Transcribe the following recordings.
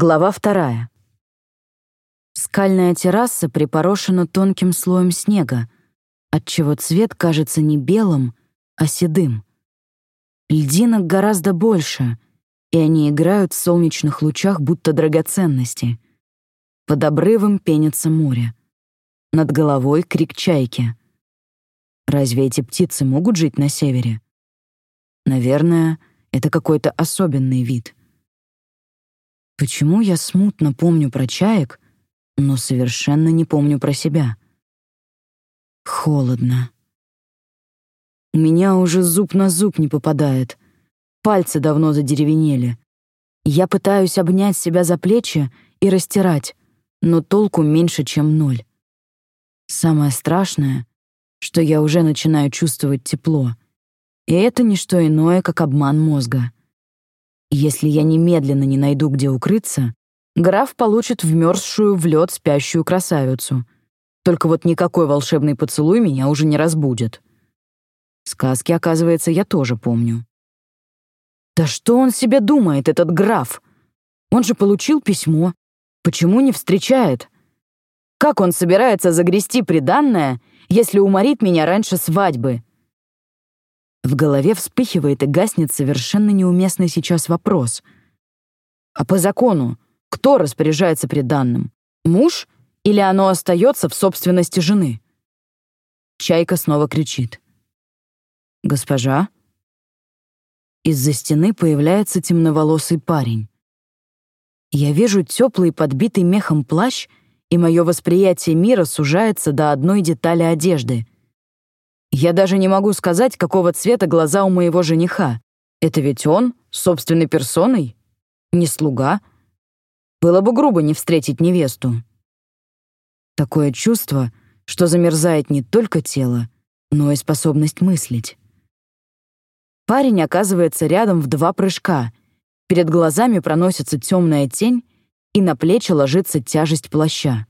Глава вторая. Скальная терраса припорошена тонким слоем снега, отчего цвет кажется не белым, а седым. Льдинок гораздо больше, и они играют в солнечных лучах, будто драгоценности. Под обрывом пенится море. Над головой крик чайки. Разве эти птицы могут жить на севере? Наверное, это какой-то особенный вид. Почему я смутно помню про чаек, но совершенно не помню про себя? Холодно. У меня уже зуб на зуб не попадает. Пальцы давно задеревенели. Я пытаюсь обнять себя за плечи и растирать, но толку меньше, чем ноль. Самое страшное, что я уже начинаю чувствовать тепло. И это не что иное, как обман мозга. Если я немедленно не найду, где укрыться, граф получит вмерзшую в лед спящую красавицу. Только вот никакой волшебный поцелуй меня уже не разбудит. Сказки, оказывается, я тоже помню. Да что он себе думает, этот граф? Он же получил письмо. Почему не встречает? Как он собирается загрести приданное, если уморит меня раньше свадьбы? В голове вспыхивает и гаснет совершенно неуместный сейчас вопрос. А по закону, кто распоряжается приданным? Муж или оно остается в собственности жены? Чайка снова кричит. «Госпожа?» Из-за стены появляется темноволосый парень. Я вижу теплый подбитый мехом плащ, и мое восприятие мира сужается до одной детали одежды. Я даже не могу сказать, какого цвета глаза у моего жениха. Это ведь он, собственной персоной? Не слуга? Было бы грубо не встретить невесту. Такое чувство, что замерзает не только тело, но и способность мыслить. Парень оказывается рядом в два прыжка. Перед глазами проносится темная тень, и на плечи ложится тяжесть плаща.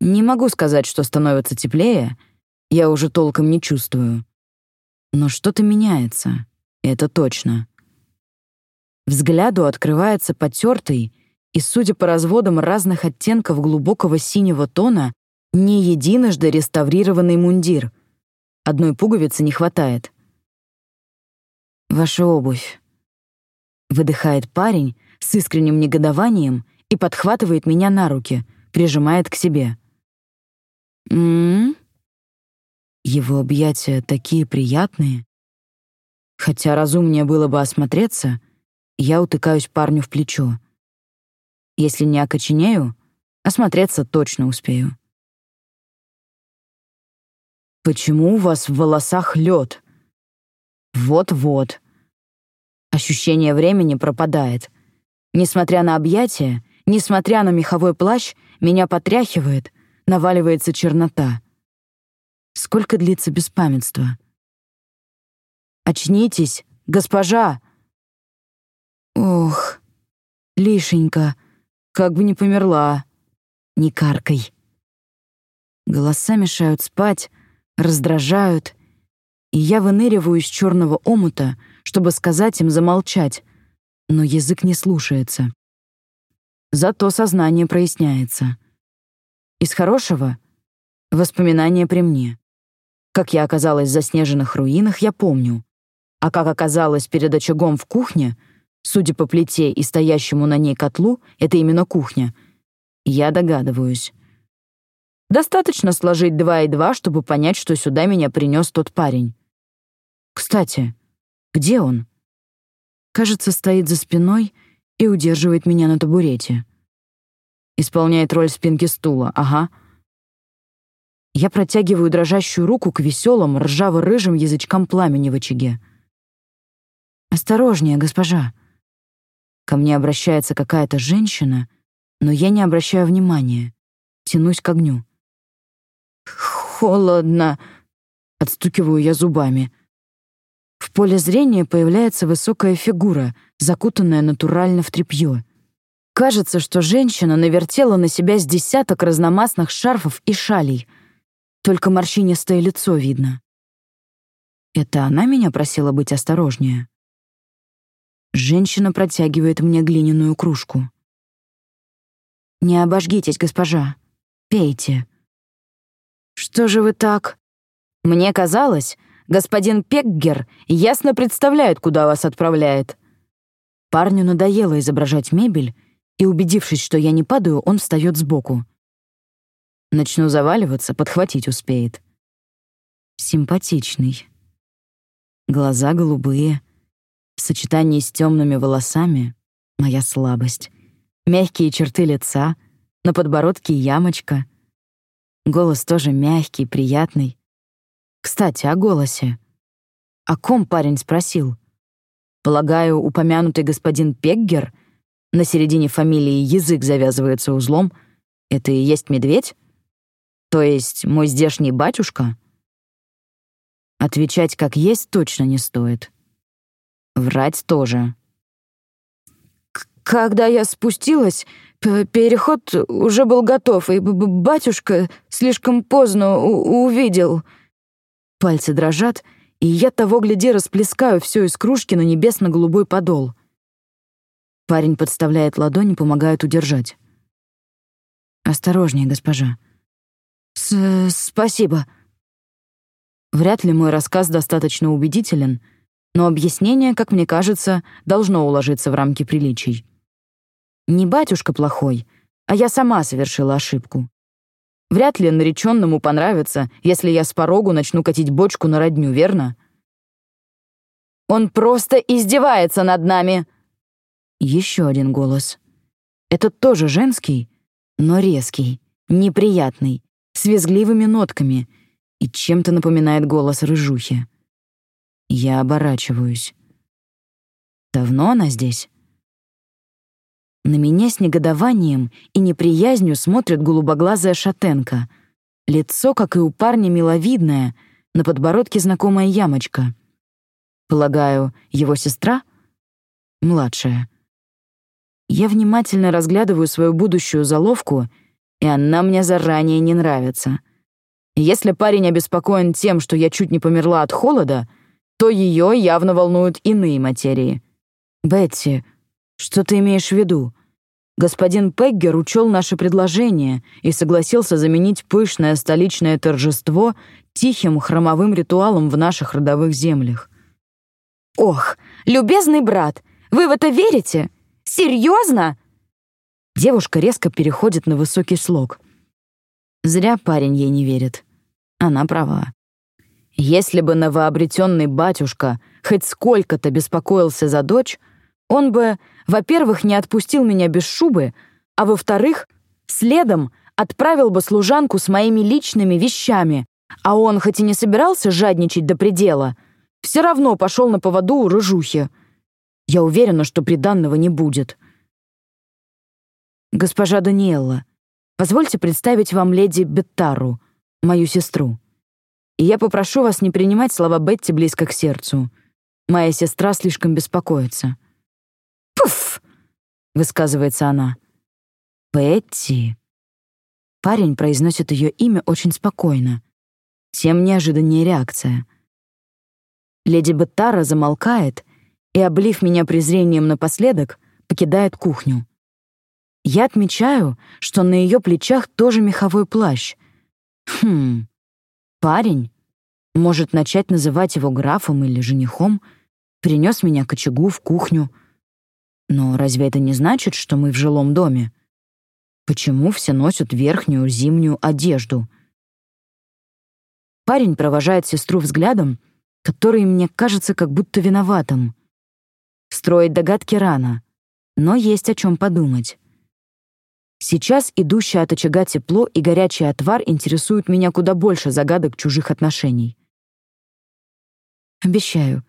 Не могу сказать, что становится теплее, я уже толком не чувствую. Но что-то меняется, это точно. Взгляду открывается потертый и, судя по разводам разных оттенков глубокого синего тона, не единожды реставрированный мундир. Одной пуговицы не хватает. «Ваша обувь», — выдыхает парень с искренним негодованием и подхватывает меня на руки, прижимает к себе. «М-м-м?» Его объятия такие приятные. Хотя разумнее было бы осмотреться, я утыкаюсь парню в плечо. Если не окоченею, осмотреться точно успею. «Почему у вас в волосах лед? Вот-вот. Ощущение времени пропадает. Несмотря на объятия, несмотря на меховой плащ, меня потряхивает, наваливается чернота. Сколько длится беспамятство? «Очнитесь, госпожа!» «Ох, лишенька, как бы не померла. Не каркай!» Голоса мешают спать, раздражают, и я выныриваю из черного омута, чтобы сказать им замолчать, но язык не слушается. Зато сознание проясняется. Из хорошего — воспоминания при мне. Как я оказалась в заснеженных руинах, я помню. А как оказалась перед очагом в кухне, судя по плите и стоящему на ней котлу, это именно кухня, я догадываюсь. Достаточно сложить два и два, чтобы понять, что сюда меня принес тот парень. Кстати, где он? Кажется, стоит за спиной и удерживает меня на табурете. Исполняет роль спинки стула, ага. Я протягиваю дрожащую руку к веселым, ржаво-рыжим язычкам пламени в очаге. «Осторожнее, госпожа!» Ко мне обращается какая-то женщина, но я не обращаю внимания. Тянусь к огню. «Холодно!» — отстукиваю я зубами. В поле зрения появляется высокая фигура, закутанная натурально в тряпье. Кажется, что женщина навертела на себя с десяток разномастных шарфов и шалей — только морщинистое лицо видно. Это она меня просила быть осторожнее? Женщина протягивает мне глиняную кружку. «Не обожгитесь, госпожа. Пейте». «Что же вы так?» «Мне казалось, господин Пекгер ясно представляет, куда вас отправляет». Парню надоело изображать мебель, и, убедившись, что я не падаю, он встает сбоку. Начну заваливаться, подхватить успеет. Симпатичный. Глаза голубые. В сочетании с темными волосами — моя слабость. Мягкие черты лица, на подбородке ямочка. Голос тоже мягкий, приятный. Кстати, о голосе. О ком парень спросил? Полагаю, упомянутый господин Пеггер на середине фамилии язык завязывается узлом. Это и есть медведь? То есть мой здешний батюшка? Отвечать как есть точно не стоит. Врать тоже. Когда я спустилась, переход уже был готов, и батюшка слишком поздно увидел. Пальцы дрожат, и я того гляди расплескаю все из кружки на небесно-голубой подол. Парень подставляет ладони, помогает удержать. «Осторожнее, госпожа». С «Спасибо», Вряд ли мой рассказ достаточно убедителен, но объяснение, как мне кажется, должно уложиться в рамки приличий. Не батюшка плохой, а я сама совершила ошибку. Вряд ли нареченному понравится, если я с порогу начну катить бочку на родню, верно? «Он просто издевается над нами!» Еще один голос. Этот тоже женский, но резкий, неприятный, с визгливыми нотками — и чем-то напоминает голос рыжухи. Я оборачиваюсь. Давно она здесь? На меня с негодованием и неприязнью смотрит голубоглазая шатенка. Лицо, как и у парня, миловидное, на подбородке знакомая ямочка. Полагаю, его сестра? Младшая. Я внимательно разглядываю свою будущую заловку, и она мне заранее не нравится. Если парень обеспокоен тем, что я чуть не померла от холода, то ее явно волнуют иные материи. «Бетти, что ты имеешь в виду?» Господин Пеггер учел наше предложение и согласился заменить пышное столичное торжество тихим хромовым ритуалом в наших родовых землях. «Ох, любезный брат, вы в это верите? Серьезно?» Девушка резко переходит на высокий слог. Зря парень ей не верит. Она права. Если бы новообретенный батюшка хоть сколько-то беспокоился за дочь, он бы, во-первых, не отпустил меня без шубы, а во-вторых, следом отправил бы служанку с моими личными вещами, а он, хоть и не собирался жадничать до предела, все равно пошел на поводу у рыжухи. Я уверена, что приданного не будет. Госпожа Даниэлла, позвольте представить вам леди Беттару, мою сестру. И я попрошу вас не принимать слова Бетти близко к сердцу. Моя сестра слишком беспокоится». «Пуф!» — высказывается она. «Бетти». Парень произносит ее имя очень спокойно. Тем неожиданнее реакция. Леди Беттара замолкает и, облив меня презрением напоследок, покидает кухню. Я отмечаю, что на ее плечах тоже меховой плащ — Хм, парень, может начать называть его графом или женихом, принес меня к очагу в кухню. Но разве это не значит, что мы в жилом доме? Почему все носят верхнюю зимнюю одежду? Парень провожает сестру взглядом, который мне кажется как будто виноватым. Строить догадки рано, но есть о чем подумать. Сейчас идущее от очага тепло и горячий отвар интересуют меня куда больше загадок чужих отношений. «Обещаю,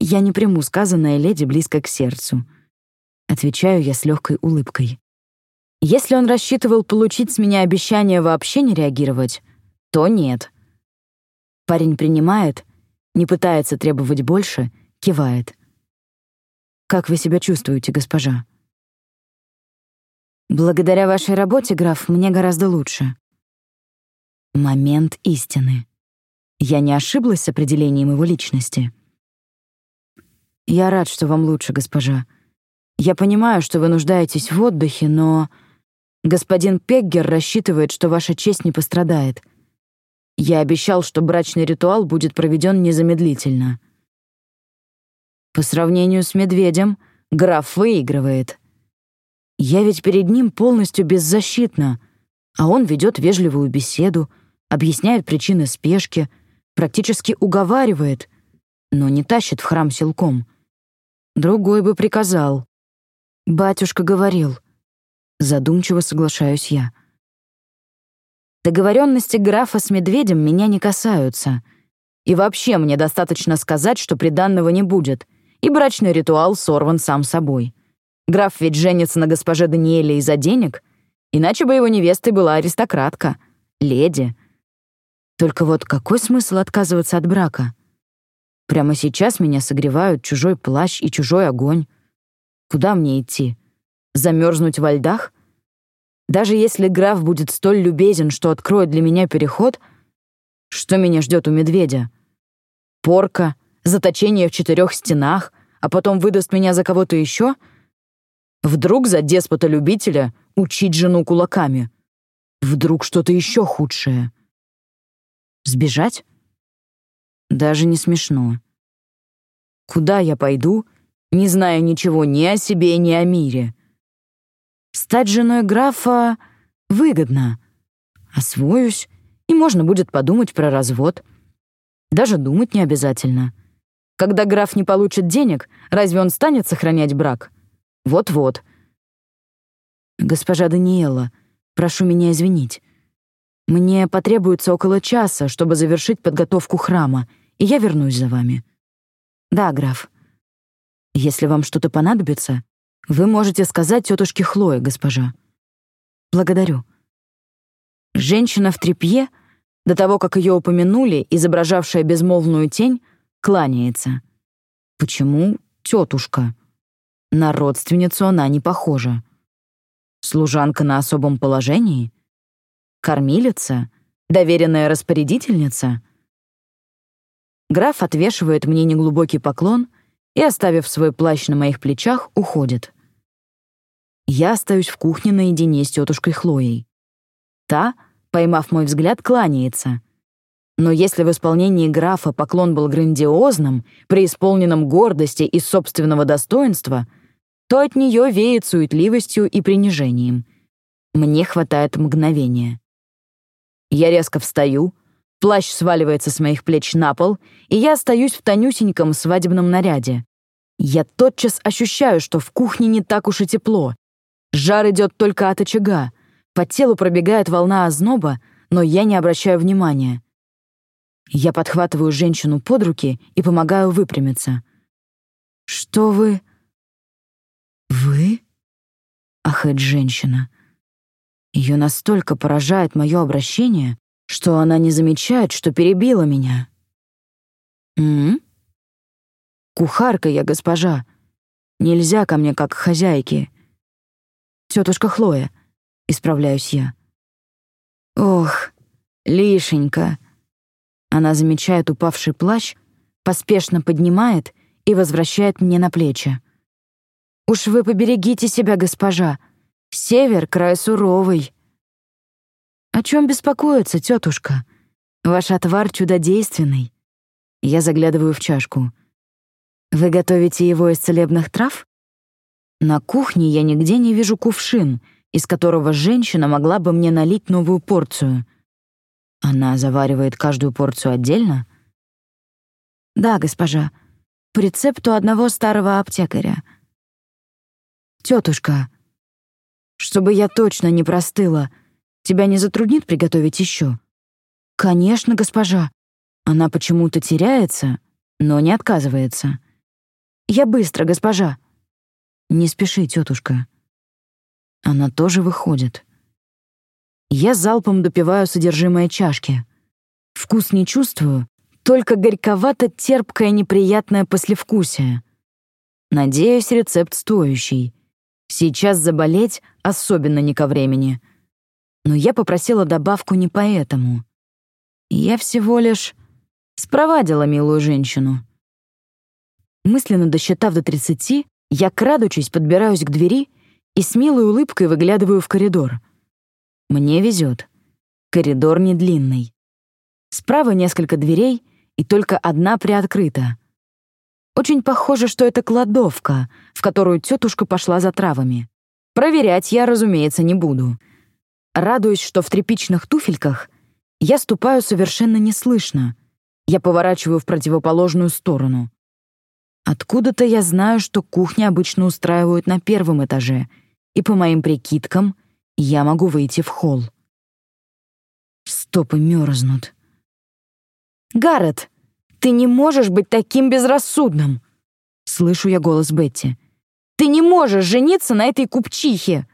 я не приму сказанное леди близко к сердцу», — отвечаю я с легкой улыбкой. Если он рассчитывал получить с меня обещание вообще не реагировать, то нет. Парень принимает, не пытается требовать больше, кивает. «Как вы себя чувствуете, госпожа?» Благодаря вашей работе, граф, мне гораздо лучше. Момент истины. Я не ошиблась с определением его личности. Я рад, что вам лучше, госпожа. Я понимаю, что вы нуждаетесь в отдыхе, но... Господин Пеггер рассчитывает, что ваша честь не пострадает. Я обещал, что брачный ритуал будет проведен незамедлительно. По сравнению с медведем, граф выигрывает. Я ведь перед ним полностью беззащитна, а он ведет вежливую беседу, объясняет причины спешки, практически уговаривает, но не тащит в храм силком. Другой бы приказал. Батюшка говорил. Задумчиво соглашаюсь я. Договоренности графа с медведем меня не касаются. И вообще мне достаточно сказать, что приданного не будет, и брачный ритуал сорван сам собой. Граф ведь женится на госпоже Даниэле из-за денег, иначе бы его невестой была аристократка, леди. Только вот какой смысл отказываться от брака? Прямо сейчас меня согревают чужой плащ и чужой огонь. Куда мне идти? Замерзнуть во льдах? Даже если граф будет столь любезен, что откроет для меня переход, что меня ждет у медведя? Порка, заточение в четырех стенах, а потом выдаст меня за кого-то еще? Вдруг за деспота-любителя учить жену кулаками? Вдруг что-то еще худшее? Сбежать? Даже не смешно. Куда я пойду, не зная ничего ни о себе, ни о мире? Стать женой графа выгодно. Освоюсь, и можно будет подумать про развод. Даже думать не обязательно. Когда граф не получит денег, разве он станет сохранять брак? Вот-вот. Госпожа Даниэла, прошу меня извинить. Мне потребуется около часа, чтобы завершить подготовку храма — и я вернусь за вами. Да, граф. Если вам что-то понадобится, вы можете сказать тетушке Хлое, госпожа. Благодарю. Женщина в тряпье, до того, как ее упомянули, изображавшая безмолвную тень, кланяется. Почему тетушка? На родственницу она не похожа. Служанка на особом положении? Кормилица? Доверенная распорядительница? Граф отвешивает мне неглубокий поклон и, оставив свой плащ на моих плечах, уходит. Я остаюсь в кухне наедине с тетушкой Хлоей. Та, поймав мой взгляд, кланяется. Но если в исполнении графа поклон был грандиозным, преисполненным гордости и собственного достоинства, то от нее веет суетливостью и принижением. Мне хватает мгновения. Я резко встаю, Плащ сваливается с моих плеч на пол, и я остаюсь в тонюсеньком свадебном наряде. Я тотчас ощущаю, что в кухне не так уж и тепло. Жар идет только от очага. По телу пробегает волна озноба, но я не обращаю внимания. Я подхватываю женщину под руки и помогаю выпрямиться. «Что вы...» «Вы?» — ахает женщина. Ее настолько поражает мое обращение, что она не замечает, что перебила меня. М? Кухарка я, госпожа. Нельзя ко мне как к хозяйке. Тетушка Хлоя, исправляюсь я. Ох, лишенька. Она замечает упавший плащ, поспешно поднимает и возвращает мне на плечи. «Уж вы поберегите себя, госпожа. Север — край суровый. «О чем беспокоиться, тетушка? Ваш отвар чудодейственный». Я заглядываю в чашку. «Вы готовите его из целебных трав?» На кухне я нигде не вижу кувшин, из которого женщина могла бы мне налить новую порцию. Она заваривает каждую порцию отдельно? Да, госпожа, по рецепту одного старого аптекаря. Тетушка, чтобы я точно не простыла, Тебя не затруднит приготовить еще? Конечно, госпожа. Она почему-то теряется, но не отказывается. Я быстро, госпожа. Не спеши, тетушка. Она тоже выходит. Я залпом допиваю содержимое чашки. Вкус не чувствую, только горьковато-терпкое неприятное послевкусие. Надеюсь, рецепт стоящий. Сейчас заболеть особенно не ко времени — но я попросила добавку не поэтому. Я всего лишь спровадила милую женщину. Мысленно досчитав до тридцати, я, крадучись, подбираюсь к двери и с милой улыбкой выглядываю в коридор. Мне везет. Коридор не длинный. Справа несколько дверей, и только одна приоткрыта. Очень похоже, что это кладовка, в которую тетушка пошла за травами. Проверять я, разумеется, не буду. Радуюсь, что в тряпичных туфельках я ступаю совершенно неслышно. Я поворачиваю в противоположную сторону. Откуда-то я знаю, что кухни обычно устраивают на первом этаже, и по моим прикидкам я могу выйти в холл. Стопы мерзнут. «Гаррет, ты не можешь быть таким безрассудным!» Слышу я голос Бетти. «Ты не можешь жениться на этой купчихе!